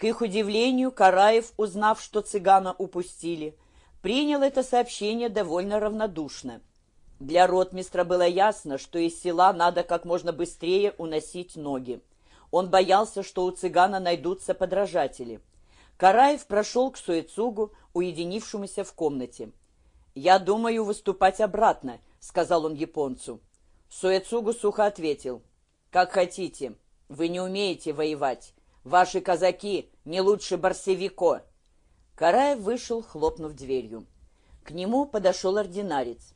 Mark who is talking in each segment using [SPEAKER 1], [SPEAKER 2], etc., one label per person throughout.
[SPEAKER 1] К их удивлению, Караев, узнав, что цыгана упустили, принял это сообщение довольно равнодушно. Для ротмистра было ясно, что из села надо как можно быстрее уносить ноги. Он боялся, что у цыгана найдутся подражатели. Караев прошел к Суэцугу, уединившемуся в комнате. «Я думаю выступать обратно», — сказал он японцу. Суэцугу сухо ответил. «Как хотите. Вы не умеете воевать. Ваши казаки не лучше Барсевико». Караев вышел, хлопнув дверью. К нему подошел ординарец.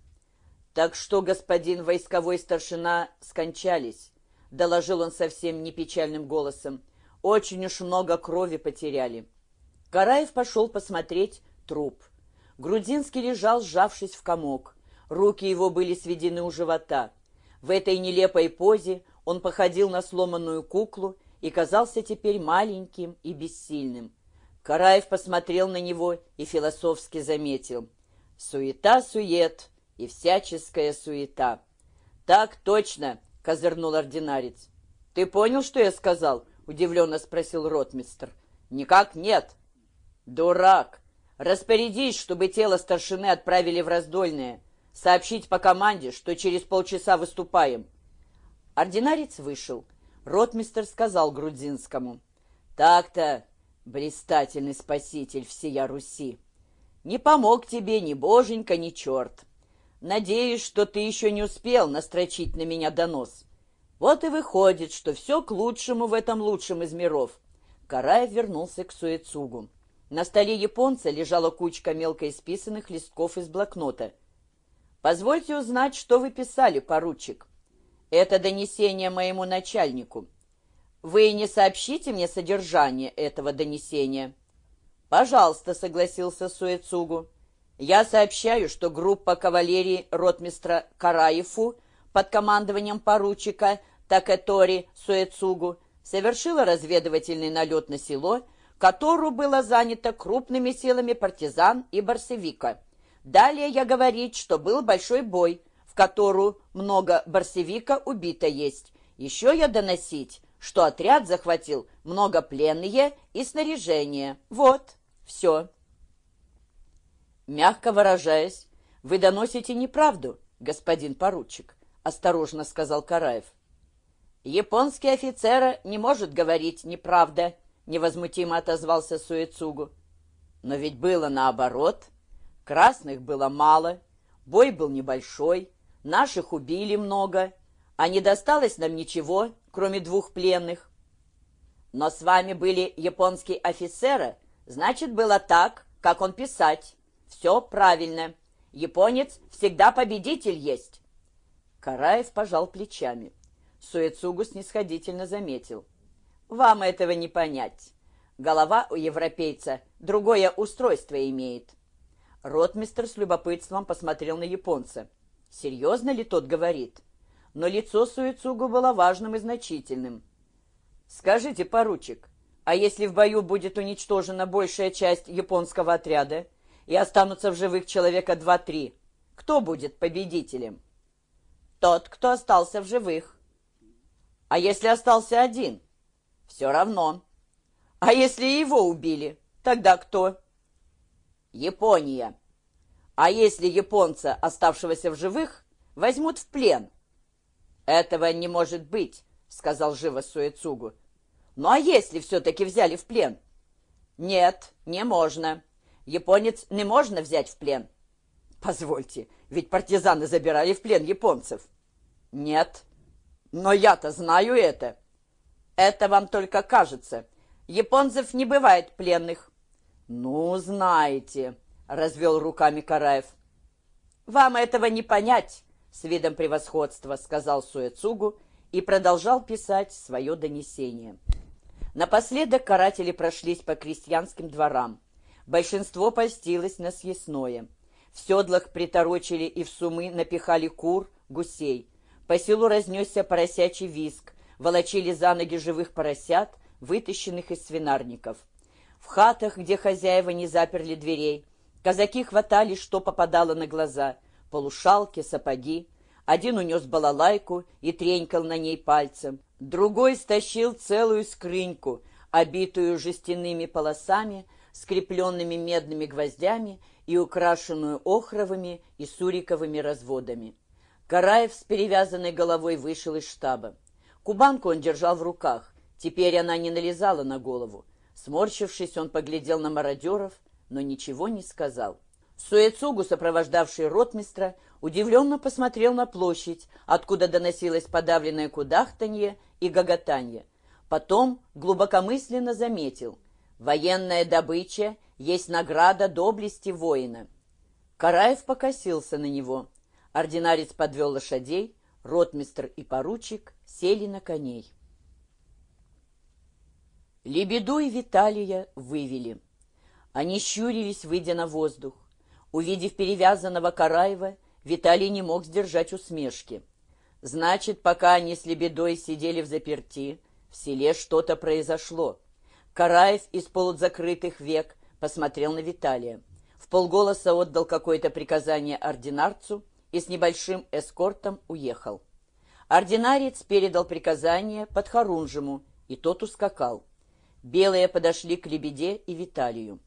[SPEAKER 1] «Так что, господин войсковой старшина, скончались?» — доложил он совсем не печальным голосом. «Очень уж много крови потеряли». Караев пошел посмотреть труп. Грудинский лежал, сжавшись в комок. Руки его были сведены у живота. В этой нелепой позе он походил на сломанную куклу и казался теперь маленьким и бессильным. Караев посмотрел на него и философски заметил. «Суета-сует и всяческая суета». «Так точно!» — козырнул ординарец. «Ты понял, что я сказал?» — удивленно спросил ротмистр. «Никак нет», «Дурак! Распорядись, чтобы тело старшины отправили в раздольное. Сообщить по команде, что через полчаса выступаем». Ординарец вышел. Ротмистер сказал Грудинскому. «Так-то, блистательный спаситель всея Руси, не помог тебе ни боженька, ни черт. Надеюсь, что ты еще не успел настрочить на меня донос. Вот и выходит, что все к лучшему в этом лучшем из миров». Караев вернулся к Суэцугу. На столе японца лежала кучка мелко исписанных листков из блокнота. «Позвольте узнать, что вы писали, поручик. Это донесение моему начальнику. Вы не сообщите мне содержание этого донесения?» «Пожалуйста», — согласился Суэцугу. «Я сообщаю, что группа кавалерии ротмистра Караеву под командованием поручика Такетори Суэцугу совершила разведывательный налет на село которую было занято крупными силами партизан и барсевика. Далее я говорить, что был большой бой, в которую много барсевика убито есть. Еще я доносить, что отряд захватил много пленные и снаряжение. Вот, все. Мягко выражаясь, вы доносите неправду, господин поручик, осторожно сказал Караев. Японский офицер не может говорить неправда, — невозмутимо отозвался Суэцугу. «Но ведь было наоборот. Красных было мало, бой был небольшой, наших убили много, а не досталось нам ничего, кроме двух пленных. Но с вами были японские офицеры, значит, было так, как он писать. Все правильно. Японец всегда победитель есть». Караев пожал плечами. Суэцугу снисходительно заметил — вам этого не понять. Голова у европейца другое устройство имеет. Ротмистр с любопытством посмотрел на японца. Серьезно ли тот говорит? Но лицо Суицугу было важным и значительным. «Скажите, поручик, а если в бою будет уничтожена большая часть японского отряда и останутся в живых человека два-три, кто будет победителем?» «Тот, кто остался в живых». «А если остался один?» Все равно. А если его убили, тогда кто? Япония. А если японца, оставшегося в живых, возьмут в плен? Этого не может быть, сказал живо Суэцугу. Ну а если все-таки взяли в плен? Нет, не можно. Японец не можно взять в плен. Позвольте, ведь партизаны забирали в плен японцев. Нет, но я-то знаю это. Это вам только кажется. Японцев не бывает пленных. Ну, знаете, развел руками Караев. Вам этого не понять, с видом превосходства сказал Суэцугу и продолжал писать свое донесение. Напоследок каратели прошлись по крестьянским дворам. Большинство постилось на съестное. В седлах приторочили и в сумы напихали кур, гусей. По селу разнесся поросячий виск волочили за ноги живых поросят, вытащенных из свинарников. В хатах, где хозяева не заперли дверей, казаки хватали, что попадало на глаза, полушалки, сапоги. Один унес балалайку и тренькал на ней пальцем, другой стащил целую скрыньку, обитую жестяными полосами, скрепленными медными гвоздями и украшенную охровыми и суриковыми разводами. Караев с перевязанной головой вышел из штаба. Кубанку он держал в руках. Теперь она не налезала на голову. Сморщившись, он поглядел на мародеров, но ничего не сказал. Суэцугу, сопровождавший ротмистра, удивленно посмотрел на площадь, откуда доносилось подавленное кудахтанье и гоготанье. Потом глубокомысленно заметил, военная добыча есть награда доблести воина. Караев покосился на него. Ординарец подвел лошадей, ротмистр и поручик сели на коней. Лебеду и Виталия вывели. Они щурились, выйдя на воздух. Увидев перевязанного Караева, Виталий не мог сдержать усмешки. Значит, пока они с Лебедой сидели в заперти, в селе что-то произошло. Караев из полузакрытых век посмотрел на Виталия. В полголоса отдал какое-то приказание ординарцу и с небольшим эскортом уехал. Ординарец передал приказание подхорунжему, и тот ускакал. Белые подошли к Лебеде и Виталию.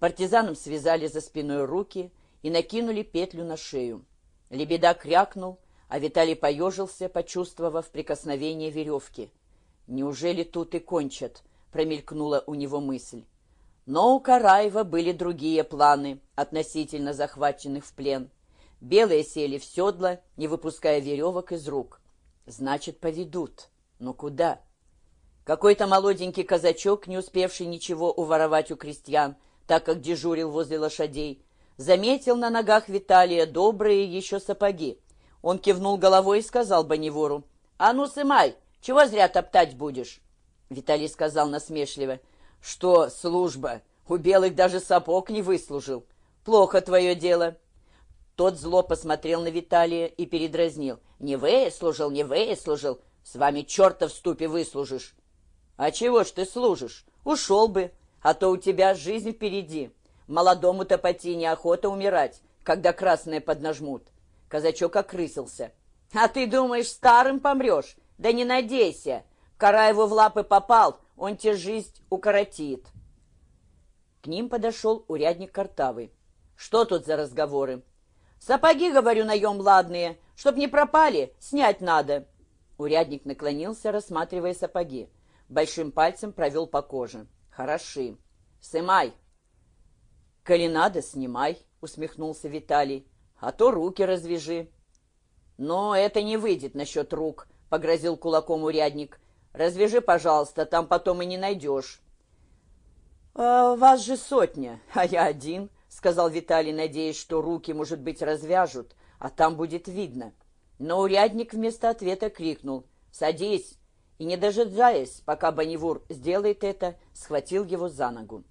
[SPEAKER 1] Партизанам связали за спиной руки и накинули петлю на шею. Лебеда крякнул, а Виталий поежился, почувствовав прикосновение веревки. «Неужели тут и кончат?» — промелькнула у него мысль. Но у Караева были другие планы относительно захваченных в плен. Белые сели в седло, не выпуская веревок из рук. Значит, поведут. Но куда? Какой-то молоденький казачок, не успевший ничего уворовать у крестьян, так как дежурил возле лошадей, заметил на ногах Виталия добрые еще сапоги. Он кивнул головой и сказал Боневору, «А ну, сымай, чего зря топтать будешь?» Виталий сказал насмешливо, «Что служба? У белых даже сапог не выслужил. Плохо твое дело». Тот зло посмотрел на Виталия и передразнил. «Не выслужил, не выслужил. С вами черта в ступе выслужишь». «А чего ж ты служишь? Ушел бы, а то у тебя жизнь впереди. Молодому-то поти неохота умирать, когда красные поднажмут». Казачок окрысился. «А ты думаешь, старым помрешь? Да не надейся. Караеву в лапы попал, он тебе жизнь укоротит. К ним подошел урядник Картавый. Что тут за разговоры? Сапоги, говорю, наем ладные. Чтоб не пропали, снять надо. Урядник наклонился, рассматривая сапоги. Большим пальцем провел по коже. Хороши. Сымай. Коли надо, снимай, усмехнулся Виталий. А то руки развяжи. Но это не выйдет насчет рук, — погрозил кулаком урядник. «Развяжи, пожалуйста, там потом и не найдешь». «А вас же сотня, а я один», — сказал Виталий, надеясь, что руки, может быть, развяжут, а там будет видно. Но урядник вместо ответа крикнул «Садись!» И, не дожидаясь, пока Бонневур сделает это, схватил его за ногу.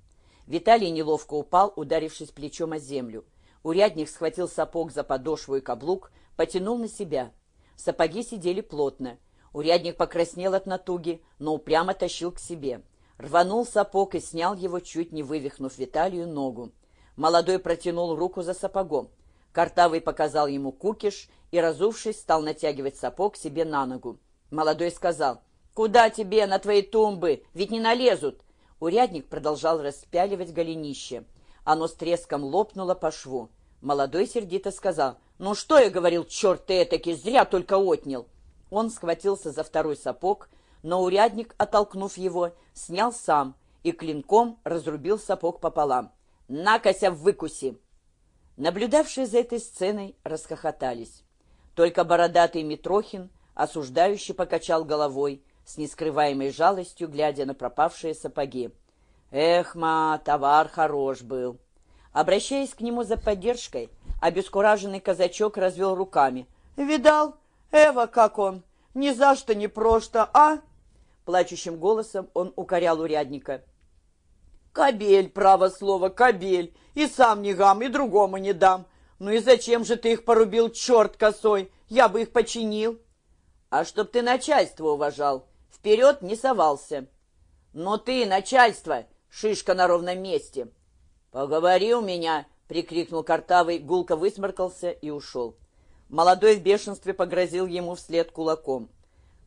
[SPEAKER 1] Виталий неловко упал, ударившись плечом о землю. Урядник схватил сапог за подошву и каблук, потянул на себя — Сапоги сидели плотно. Урядник покраснел от натуги, но упрямо тащил к себе. Рванул сапог и снял его, чуть не вывихнув Виталию ногу. Молодой протянул руку за сапогом. Картавый показал ему кукиш и, разувшись, стал натягивать сапог себе на ногу. Молодой сказал, «Куда тебе, на твои тумбы? Ведь не налезут!» Урядник продолжал распяливать голенище. Оно с треском лопнуло по шву. Молодой сердито сказал, «Ну что я говорил, черт ты этакий, зря только отнял!» Он схватился за второй сапог, но урядник, оттолкнув его, снял сам и клинком разрубил сапог пополам. «Накося в выкуси!» Наблюдавшие за этой сценой расхохотались. Только бородатый Митрохин осуждающий покачал головой, с нескрываемой жалостью, глядя на пропавшие сапоги. «Эх, ма, товар хорош был!» Обращаясь к нему за поддержкой, обескураженный казачок развел руками. «Видал? Эва, как он! Ни за что, ни просто, а?» Плачущим голосом он укорял урядника. «Кобель, право слово, кобель! И сам не гам, и другому не дам! Ну и зачем же ты их порубил, черт косой? Я бы их починил!» «А чтоб ты начальство уважал, вперед не совался!» «Но ты, начальство, шишка на ровном месте!» «Поговори у меня!» — прикрикнул Картавый, гулко высморкался и ушел. Молодой в бешенстве погрозил ему вслед кулаком.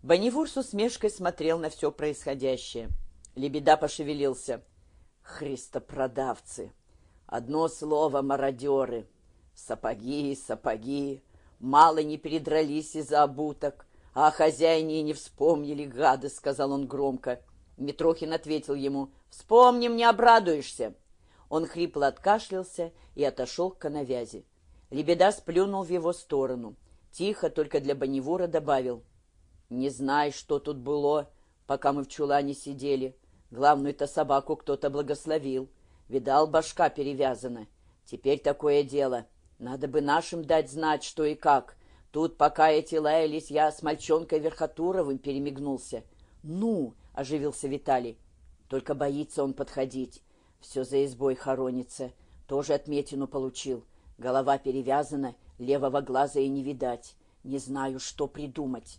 [SPEAKER 1] Бонневур с усмешкой смотрел на все происходящее. Лебеда пошевелился. Христопродавцы. Одно слово — мародеры. Сапоги, сапоги. Мало не передрались из-за обуток. А хозяине не вспомнили, гады, — сказал он громко. Митрохин ответил ему. Вспомним, не обрадуешься. Он хрипло откашлялся и отошел к коновязи. Лебеда сплюнул в его сторону. Тихо, только для Бонневура добавил. «Не знай, что тут было, пока мы в чулане сидели. Главную-то собаку кто-то благословил. Видал, башка перевязана. Теперь такое дело. Надо бы нашим дать знать, что и как. Тут, пока эти лаялись, я с мальчонкой Верхотуровым перемигнулся. «Ну!» — оживился Виталий. «Только боится он подходить. Все за избой хоронится. Тоже отметину получил. Голова перевязана, левого глаза и не видать. Не знаю, что придумать.